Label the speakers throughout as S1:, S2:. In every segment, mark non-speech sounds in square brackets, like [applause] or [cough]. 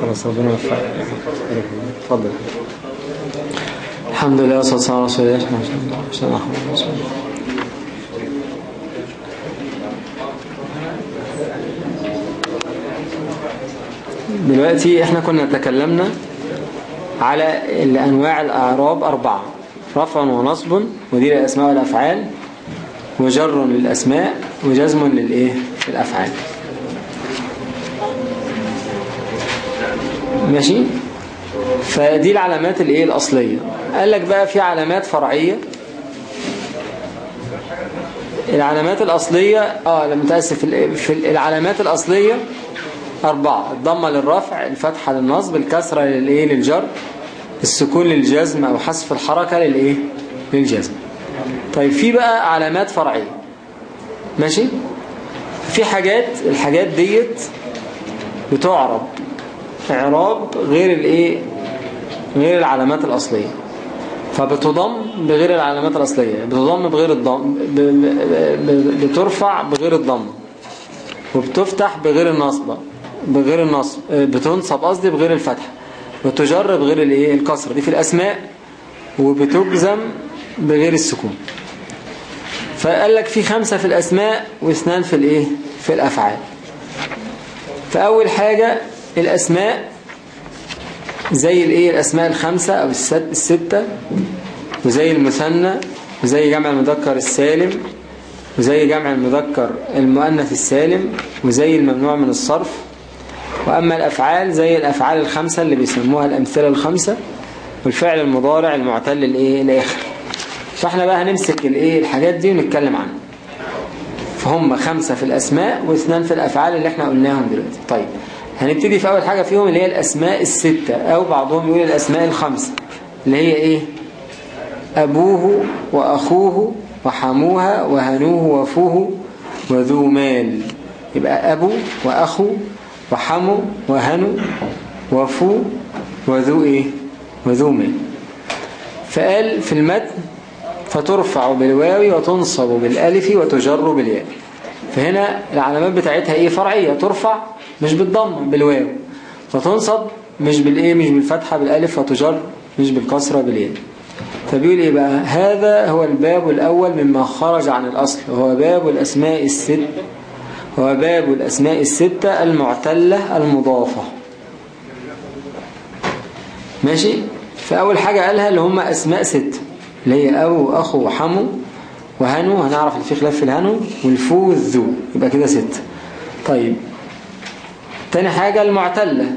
S1: خلاص ربنا يوفقك. اتفضل الحمد لله والصلاة والسلام على رسول الله دلوقتي إحنا كنا تكلمنا على الأنواع الأعراب أربعة رفع ونصب ودي للأسماء والأفعال وجر للأسماء وجزم للإيه؟ الأفعال ماشي؟ فدي العلامات الإيه؟ الأصلية. قال لك بقى في علامات فرعية. العلامات الأصلية آه لما متأسف. ال- في ال- العلامات الأصلية أربعة الضمة للرفع الفتحة للنصب الكسرة للإيه؟ للجر السكون للجزم أو حذف الحركة للإيه؟ للجزم. طيب في بقى علامات فرعية. ماشي؟ في حاجات الحاجات ديت بتعرب إعراب غير الإيه؟ غير العلامات الأصلية. فبتضم بغير العلامات الأصلية بتضم بغير الضم ب- ب- ب- بترفع بغير الضم وبتفتح بغير النصب. بغير النصب آه، بتنصب قصدي بغير الفتح وتجر بغير الايه الكسر دي في الأسماء وبتجزم بغير السكون. فقال لك في خمسة في الأسماء واثنان في الإيه في الأفعال. فأول حاجة الأسماء زي الإيه الأسماء الخمسة أو الست الستة وزي المثنى وزي جمع المذكر السالم وزي جمع المذكر المؤنث السالم وزي الممنوع من الصرف. وأما الأفعال زي الأفعال الخمسة اللي بيسموها الأمثلة الخمسة والفعل المضارع المعتل الإيه؟ الآخر. فإحنا بقى هنمسك الإيه؟ الحاجات دي ونتكلم عنها. فهم خمسة في الأسماء واثنان في الأفعال اللي إحنا قلناهم دلوقتي. طيب هنبتدي في أول حاجة فيهم اللي هي الأسماء الستة أو بعضهم يقول الأسماء الخمسة اللي هي إيه؟ أبوه وأخوه وحموها وهنوه وفوه وذو مال. يبقى أبو وأخو وحمو وهنو وفو وذو إيه؟ وذو مال فقال في المتن فترفع بالواو وتنصب بالألف وتجر بالياء. فهنا العلامات بتاعتها إيه؟ فرعية. ترفع مش بالضم بالواو. وتنصب مش بالإيه؟ مش بالفتحة بالألف. وتجر مش بالكسرة بالياء. فبيقول إيه بقى؟ هذا هو الباب الأول مما خرج عن الأصل. وهو باب الأسماء الست. هو باب الأسماء الستة المعتلة المضافة. ماشي؟ فأول حاجة قالها اللي هم أسماء ست اللي هي أبو وأخو وحمو وهنو. هنعرف اللي في خلاف في الهنو. والفو والذو يبقى كده ست طيب. تاني حاجة المعتلة.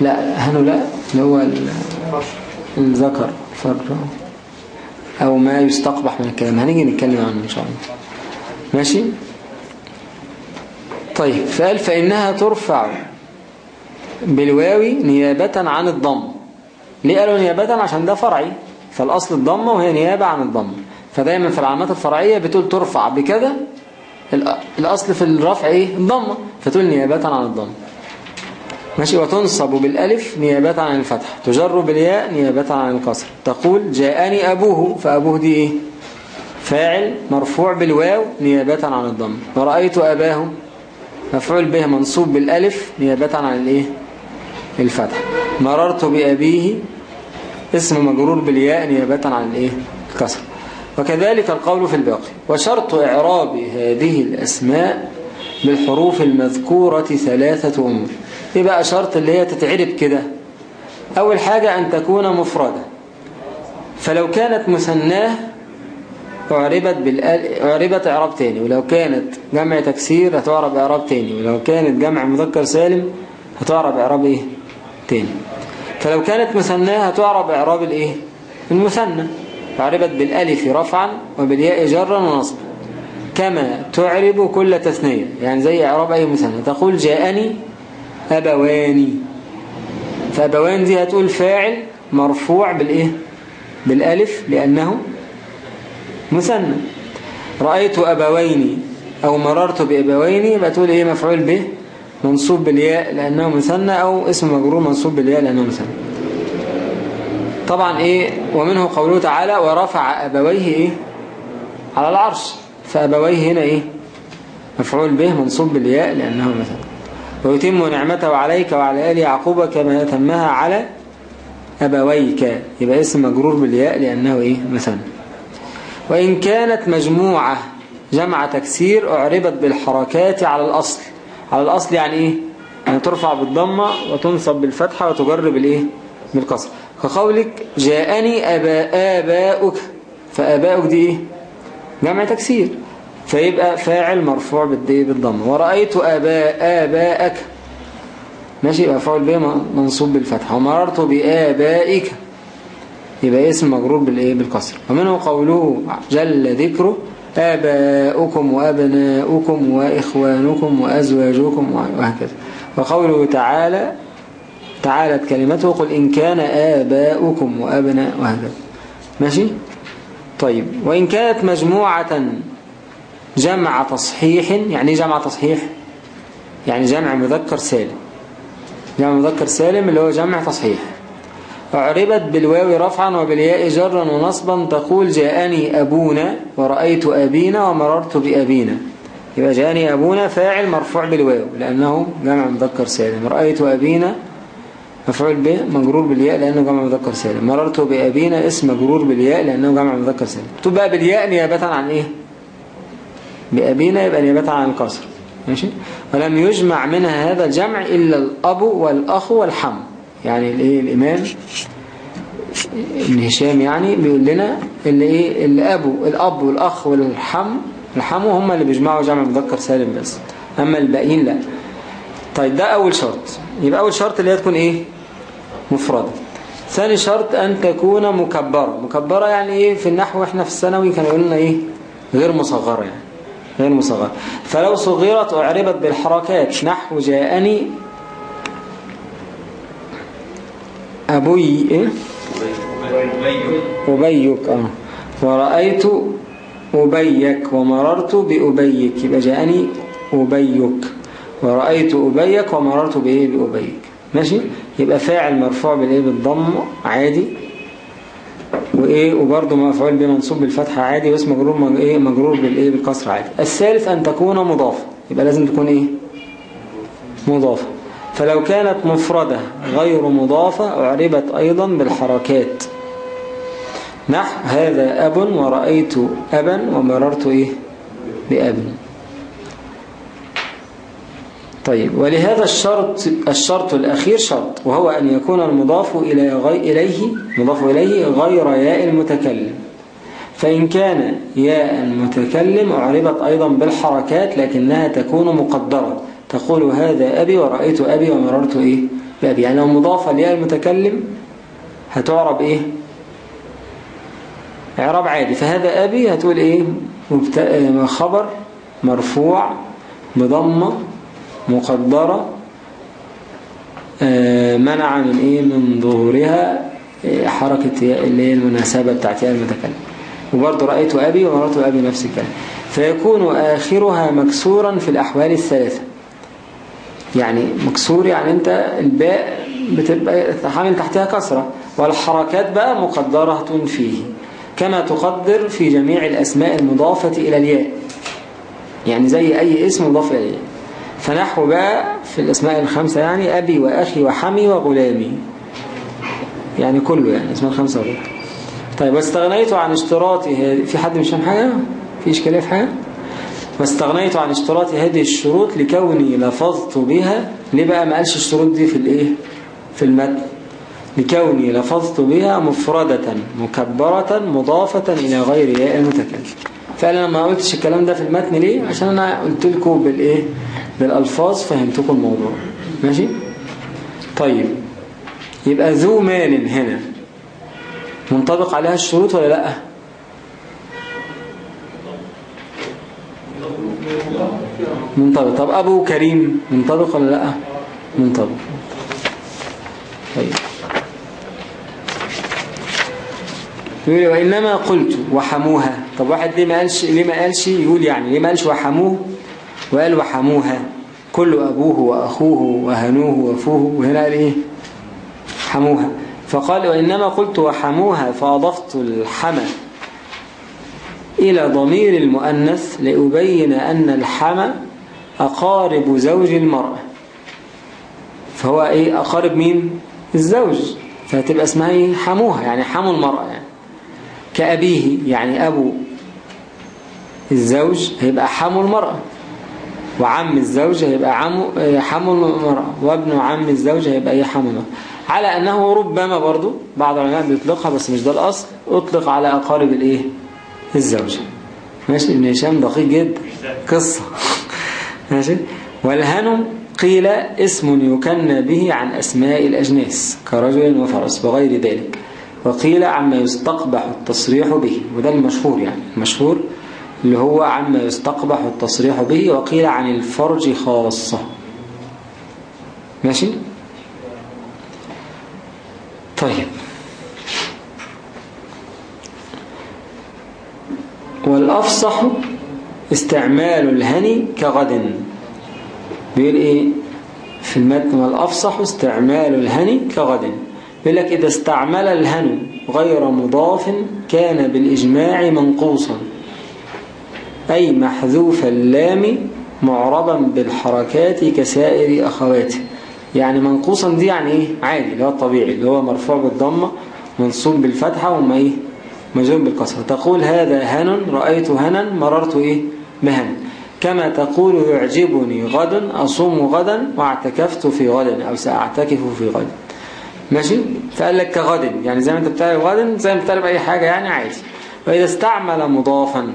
S1: لا هنو لا. اللي هو ال- الذكر فر أو ما يستقبح من الكلام. هنيجي نتكلم عنه إن شاء الله. ماشي؟ طيب فقال فإنها ترفع بالواو نيابة عن الضم. ليه قالوا نيابة؟ عشان ده فرعي. فالأصل الضمة وهي نيابة عن الضم. فدايما في العلامات الفرعية بتقول ترفع بكذا الأ- الأصل في الرفع إيه؟ الضمة فتقول نيابة عن الضم. ماشي؟ وتنصب بالألف نيابة عن الفتح. تجر بالياء نيابة عن الكسر تقول جاءني أبوه. فأبوه دي إيه؟ فاعل مرفوع بالواو نيابة عن الضم. ورأيت أباه مفعول به منصوب بالألف نيابة عن الإيه؟ الفتح. مررت بأبيه اسم مجرور بالياء نيابة عن الإيه؟ الكسر. وكذلك القول في الباقي. وشرط إعراب هذه الأسماء بالحروف المذكورة ثلاثة أمور. إيه بقى شرط اللي هي تتعرب كده؟ أول حاجة أن تكون مفردة. فلو كانت مثناة أعربت بالآل أعربت إعراب تاني ولو كانت جمع تكسير هتعرب إعراب تاني ولو كانت جمع مذكر سالم هتعرب إعراب إيه؟ تاني. فلو كانت مثناة هتعرب إعراب الإيه؟ المثنى. أعربت بالألف رفعا وبالياء جرا ونصبا. كما تعرب كل تثنية يعني زي إعراب أي مثنى. تقول جاءني أبواني. فأبوان دي هتقول فاعل مرفوع بالإيه؟ بالألف لأنه مثنى رأيت أبوين أو مررت بأبوين يبقى تقول إيه مفعول به؟ منصوب بالياء لأنه مثنى أو اسم مجرور منصوب بالياء لأنه مثنى طبعا إيه؟ ومنه قوله تعالى ورفع أبويه إيه؟ على العرش. فأبويه هنا إيه؟ مفعول به منصوب بالياء لأنه مثنى ويتم نعمته عليك وعلى آل يعقوب كما يتمها على أبويك. يبقى اسم مجرور بالياء لأنه إيه؟ مثنى وإن كانت مجموعة جمع تكسير أعربت بالحركات على الأصل. على الأصل يعني إيه؟ يعني ترفع بالضمة وتنصب بالفتحة وتجر بالإيه بالكسر. كقولك جاءني أبا آباؤك. فآباؤك دي إيه؟ جمع تكسير. فيبقى فاعل مرفوع بالضمة. ورأيت آباء آباءك. ماشي يبقى فاعل به منصوب بالفتحة. ومررت بآبائك. يبقى اسم مجرور بالإيه؟ بالكسر. ومنه قوله جل ذكره آباؤكم وأبناؤكم وإخوانكم وأزواجكم وهكذا. وقوله تعالى تعالت كلمته قل إن كان آباؤكم وأبناء وهكذا. ماشي؟ طيب. وإن كانت مجموعة جمع تصحيح يعني جمع تصحيح؟ يعني جمع مذكر سالم. جمع مذكر سالم اللي هو جمع تصحيح. أعربت بالواو رفعا وبالياء جرا ونصبا تقول جاءني أبونا ورأيت أبينا ومررت بأبينا. يبقى جاءني أبونا فاعل مرفوع بالواو لأنه جمع مذكر سالم. رأيت أبينا مفعول به مجرور بالياء لأنه جمع مذكر سالم. مررت بأبينا اسم مجرور بالياء لأنه جمع مذكر سالم. تبقى بالياء نيابة عن إيه؟ بأبينا يبقى نيابة عن الكسر ماشي؟ ولم يجمع منها هذا الجمع إلا الأب والأخ والحم. يعني الايه الإمام ابن هشام يعني بيقول لنا اللي إيه اللي أبو الأب والأخ والحم الحمو هم اللي بيجمعوا جمع مذكر سالم بس. أما الباقيين لا. طيب ده أول شرط. يبقى أول شرط اللي هي تكون إيه؟ مفردة. ثاني شرط أن تكون مكبرة. مكبرة يعني إيه؟ في النحو إحنا في الثانوي كانوا يقولون لنا إيه؟ غير مصغرة يعني. غير مصغرة. فلو صغرت أعربت بالحركات. نحو جاءني أبوي إيه؟ أبيك. آه. ورأيت أبيك ومررت بأبيك يبقى جاءني أبيك. ورأيت أبيك ومررت بإيه بأبيك. ماشي؟ يبقى فاعل مرفوع بالإيه؟ بالضم عادي. وإيه؟ وبرضه مفعول به منصوب بالفتحة عادي واسم مجرور إيه؟ مجرور بالإيه؟ بالكسر عادي. الثالث أن تكون مضافة. يبقى لازم تكون إيه؟ مضافة. فلو كانت مفردة غير مضافة أعربت أيضا بالحركات. نحو هذا أب ورأيت أبا ومررت إيه؟ بأب. طيب ولهذا الشرط الشرط الأخير شرط وهو أن يكون المضاف إلى غي إليه مضاف إليه غير ياء المتكلم. فإن كان ياء المتكلم أعربت أيضا بالحركات لكنها تكون مقدرة. تقول هذا أبي ورأيت أبي ومررت إيه؟ بأبي. يعني لو مضافة لياء المتكلم هتعرب إيه؟ إعراب عادي. فهذا أبي هتقول إيه؟ خبر مرفوع بضمة مقدرة منع من إيه؟ من ظهورها حركة اللي هي المناسبة بتاعت ياء المتكلم. وبرضه رأيت أبي ومررت أبي نفس الكلام. فيكون آخرها مكسورا في الأحوال الثلاثة. يعني مكسور يعني أنت الباء بتبقى حامل تحتها كسرة والحركات بقى مقدرة فيه كما تقدر في جميع الأسماء المضافة إلى الياء يعني زي أي اسم مضاف إلى الياء. فنحو بقى في الأسماء الخمسة يعني أبي وأخي وحمي وغلامي يعني كله يعني أسماء الخمسة وغلامي طيب واستغنيت عن اشتراط في حد مش فاهم حاجة؟ في إشكالية في حاجة؟ واستغنيت عن اشتراط هذه الشروط لكوني لفظت بها. ليه بقى ما قالش الشروط دي في الايه؟ في المتن. لكوني لفظت بها مفردة مكبرة مضافة إلى غير ياء المتكلم فأنا ما قلتش الكلام ده في المتن ليه؟ عشان أنا قلت لكم بالإيه؟ بالألفاظ فهمتكم الموضوع. ماشي؟ طيب. يبقى ذو مال هنا. منطبق عليها الشروط ولا لأ؟ منطبق. طب أبو كريم منطبق ولا لأ؟ منطبق. طيب. يقول وإنما قلت وحموها. طب واحد ليه ما قالش ليه ما قالش؟ يقول يعني ليه ما قالش وحموه؟ وقال وحموها. كل أبوه وأخوه وهنوه وفوه وهنا قال إيه؟ حموها. فقال وإنما قلت وحموها فأضفت الحمى. إلى ضمير المؤنث لأبين أن الحمى أقارب زوج المرأة. فهو إيه؟ أقارب مين؟ الزوج. فتبقى اسمها إيه؟ حموها يعني حمو المرأة يعني. كأبيه يعني أبو الزوج هيبقى حمو المرأة. وعم الزوج هيبقى عمو حمو المرأة. وابن عم الزوج هيبقى إيه؟ حمو المرأة. على أنه ربما برضو بعض العلماء بيطلقها بس مش ده الأصل. أطلق على أقارب الإيه؟ الزوجة ماشي؟ ابن هشام دقيق جدا قصة. [laughs] ماشي؟ والهنم قيل اسم يكنى به عن أسماء الأجناس كرجل وفرس وغير ذلك. وقيل عما يستقبح التصريح به. وده المشهور يعني. المشهور اللي هو عما يستقبح التصريح به وقيل عن الفرج خاصة. ماشي؟ طيب. والأفصح استعمال الهني كغد. بيقول إيه؟ في المتن والأفصح استعمال الهني كغد. بيقول لك إذا استعمل الهن غير مضاف كان بالإجماع منقوصا. أي محذوف اللام معربا بالحركات كسائر أخواته يعني منقوصا دي يعني إيه؟ عادي اللي هو الطبيعي اللي هو مرفوع بالضمة منصوب بالفتحة وما إيه؟ مجزوم بالكسر تقول هذا هن رأيت هنا مررت إيه؟ بهن كما تقول يعجبني غد أصوم غدا واعتكفت في غد أو سأعتكف في غد. ماشي؟ فقال لك كغد. يعني زي ما أنت بتعرف غد زي ما بتعرف أي حاجة يعني عادي. وإذا استعمل مضافا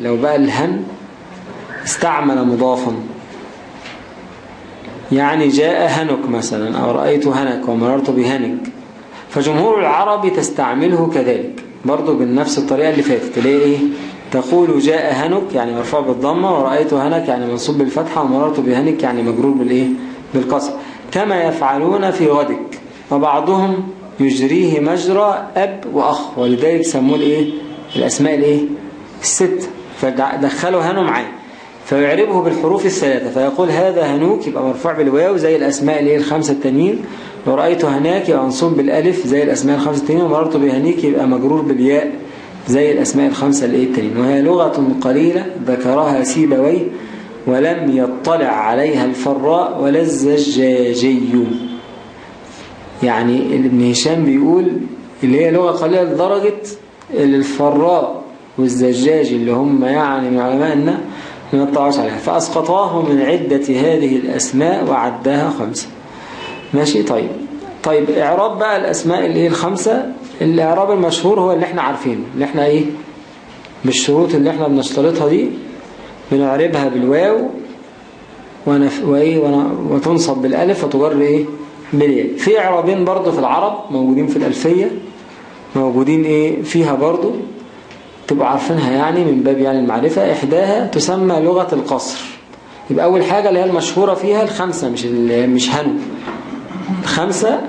S1: لو بقى الهن استعمل مضافا. يعني جاء هنك مثلا أو رأيت هنك ومررت بهنك. فجمهور العرب تستعمله كذلك. برضو بنفس الطريقة اللي فاتت اللي إيه؟ تقول جاء هنك يعني مرفوع بالضمة ورأيت هنك يعني منصوب بالفتحة ومررت بهنك يعني مجرور بالإيه؟ بالقصر. كما يفعلون في غدك وبعضهم يجريه مجرى أب وأخ ولذلك سموه الإيه؟ الأسماء الإيه؟ الست. فدخلوا هنو معاه فيعربه بالحروف الثلاثة فيقول هذا هنوك يبقى مرفوع بالواو زي الأسماء اللي هي الخمسة التانيين. ورأيت هناك يبقى منصوب بالألف زي الأسماء الخمسة التانيين ومررت بهنيك يبقى مجرور بالياء زي الأسماء الخمسة اللي التانيين. وهي لغة قليلة ذكرها سيبويه ولم يطلع عليها الفراء ولا الزجاجي. يعني ابن هشام بيقول اللي هي لغة قليلة لدرجة الفراء والزجاج اللي هم يعني من علماء النحو ما يطلعوش عليها. فأسقطاه من عدة هذه الأسماء وعدها خمسة. ماشي؟ طيب. طيب إعراب بقى الأسماء اللي هي الخمسة الإعراب المشهور هو اللي إحنا عارفينه اللي إحنا إيه؟ بالشروط اللي إحنا بنشترطها دي بنعربها بالواو ونف... وإيه؟ ون... وتنصب بالألف وتجر إيه؟ بالياء. في إعرابين برضو في العرب موجودين في الألفية موجودين إيه؟ فيها برضو تبقوا عارفينها يعني من باب يعني المعرفة. إحداها تسمى لغة القصر. يبقى أول حاجة اللي هي المشهورة فيها الخمسة مش مش هنو الخمسة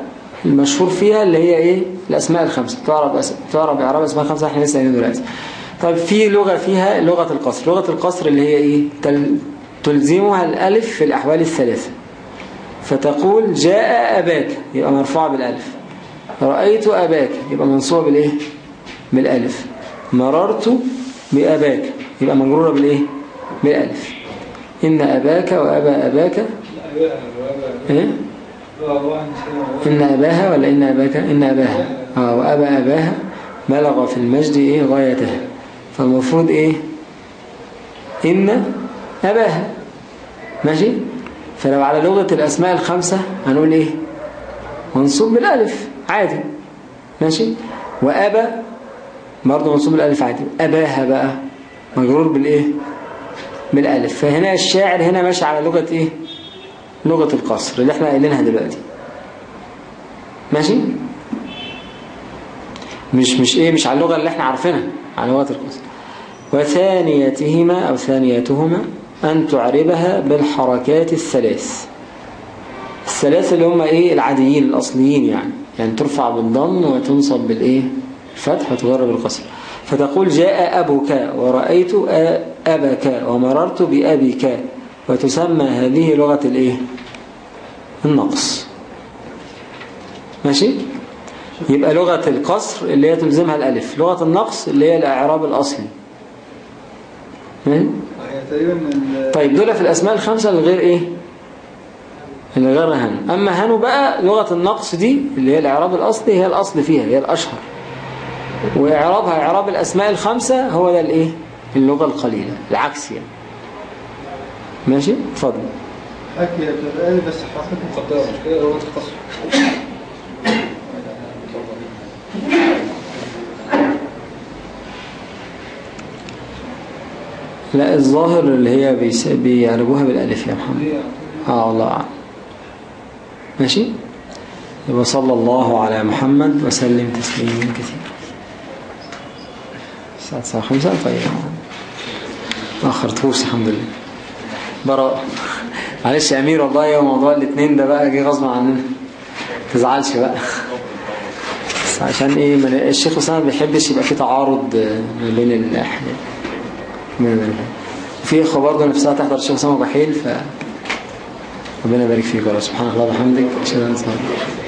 S1: المشهور فيها اللي هي إيه؟ الأسماء الخمسة. تعرب أس... تعرب إعراب أسماء خمسة إحنا لسه قايلين دلوقتي. طيب في لغة فيها لغة القصر. لغة القصر اللي هي إيه؟ تل... تلزمها الألف في الأحوال الثلاثة. فتقول جاء أباك يبقى مرفوع بالألف. رأيت أباك يبقى منصوب بالإيه؟ بالألف. مررت بأباك يبقى مجرورة بالإيه؟ بالألف. إن أباك وأبا أباك. إيه؟ إن أباها ولا إن أباك إن أباها. آه وأبا أباها بلغ في المجد إيه غايتها فالمفروض إيه؟ إن أباها. ماشي؟ فلو على لغة الأسماء الخمسة هنقول إيه؟ منصوب بالألف عادي. ماشي؟ وأبا برضه منصوب بالألف عادي. أباها بقى مجرور بالإيه؟ بالألف. فهنا الشاعر هنا ماشي على لغة إيه؟ لغة القصر اللي إحنا قايلينها دلوقتي. ماشي؟ مش مش إيه مش على اللغة اللي إحنا عارفينها على لغة القصر. وثانيتهما أو ثانيتهما أن تعربها بالحركات الثلاث. الثلاث اللي هم إيه؟ العاديين الأصليين يعني. يعني ترفع بالضم وتنصب بالإيه؟ الفتح وتجر بالقصر. فتقول جاء أبوك ورأيت أبك ومررت بأبيك وتسمى هذه لغة الإيه؟ النقص. ماشي؟ يبقى لغة القصر اللي هي تلزمها الألف لغة النقص اللي هي الإعراب الأصلي. طيب دول في الأسماء الخمسة الغير إيه؟ اللي غير هن أما هنو بقى لغة النقص دي اللي هي الإعراب الأصلي هي الأصل فيها هي الأشهر. وإعرابها إعراب الأسماء الخمسة هو ده الإيه؟ اللغة القليلة العكس يعني. ماشي؟ اتفضل.
S2: حكي ابن بس حقيقة مقدرة مش كده؟ هو تختصر
S1: لا الظاهر اللي هي بيس... بيعربوها بالألف يا محمد. آه والله أعلم. ماشي؟ يبقى صلى الله على محمد وسلم تسليما كثيرا. الساعة الساعة خمسة طيب. ما أخرتهوش الحمد لله. براء معلش يا أمير والله يا موضوع الاثنين ده بقى جه غصب عننا. تزعلش بقى. بس عشان إيه الشيخ أسامة ما بيحبش يبقى في تعارض ما بين الأحيان في إخوة برضه نفسها تحضر الشيخ أسامة بحيل ف ربنا يبارك فيك سبحانك اللهم وبحمدك أشهد أن لا إله إلا أنت.